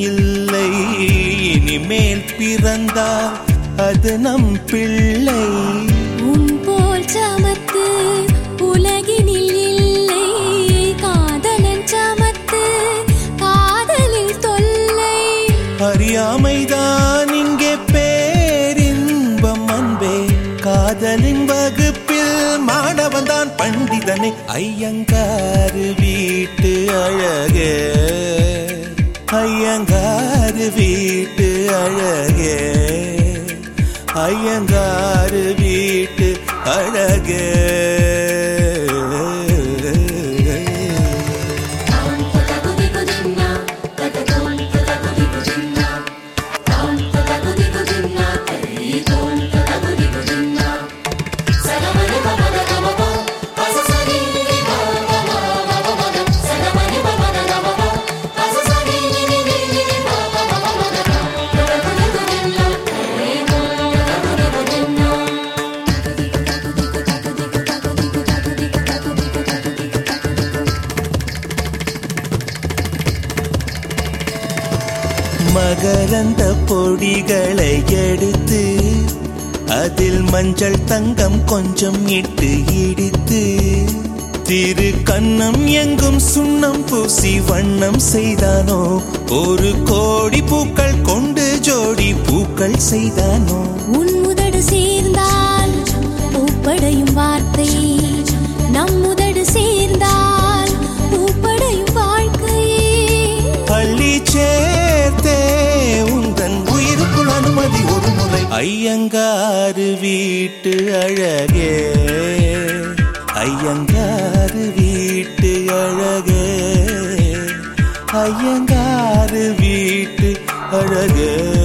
இல்லை இனிமேல் பிறந்தால் அது நம் பிள்ளை. உன் போல் சமத்து உலகினில் இல்லை காதலன் சமத்து காதலில் தொல்லை. அறியாமைதான் இங்கே பேரின்பம் அன்பே. காதலின் வகுப்பில் மாணவன் தான் பண்டிதனே. ஐயங்காரு வீட்டு அழகே. ஐயங்காறு வீட்டு அழகே. ஐயங்காறு வீட்டு அழகே. மகரந்த பொடிகளை எடுத்து அதில் மஞ்சள் தங்கம் கொஞ்சம் இட்டு இடித்து திரு கண்ணம் எங்கும் சுண்ணம் பூசி வண்ணம் செய்தானோ? ஒரு கோடி பூக்கள் கொண்டு ஜோடி பூக்கள் செய்தானோ? ஐயங்காறு வீட்டு அழகே. ஐயங்காறு வீட்டு அழகே. ஐயங்காறு வீட்டு அழகே.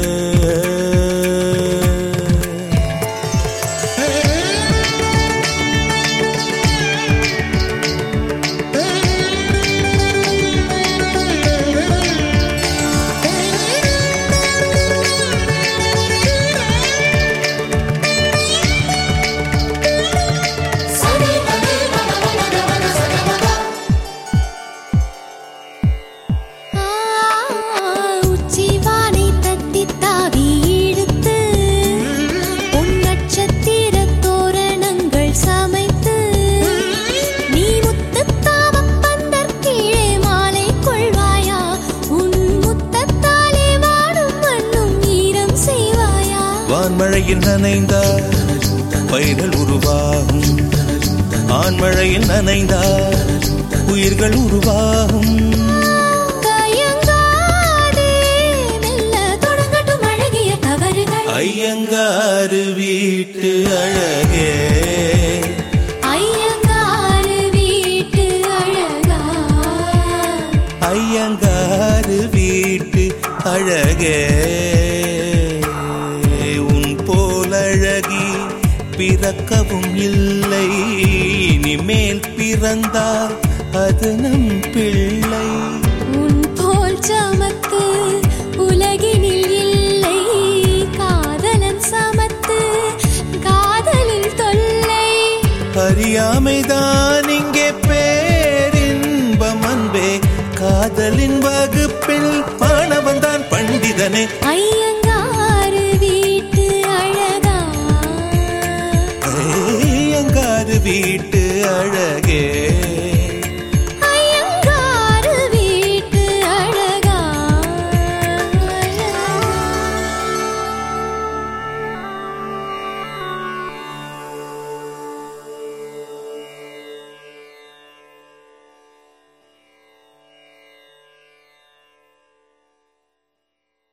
வான்மழையில் நனைந்தால் பயிர்கள் உருவாகும். ஆண்மழையில் நனைந்தால் உயிர்கள் உருவாகும். ஐயங்காரு வீட்டு அழகே. ஐயங்காரு வீட்டு அழகா. ஐயங்காரு வீட்டு அழகே. போலழகி பிறக்கவும் இல்லை. இனிமேல் பிறந்தால் அது நம் பிள்ளை. உன் போல் சமத்து உலகினில் இல்லை. காதலன் சமத்து காதலில் தொல்லை. அறியாமைதான் இங்கே பேரின்பம் அன்பே. காதலின் வகுப்பில் மாணவன் தான் பண்டிதனே. ஐயங்காரு அழகா ஐயங்காரு வீட்டு அழகே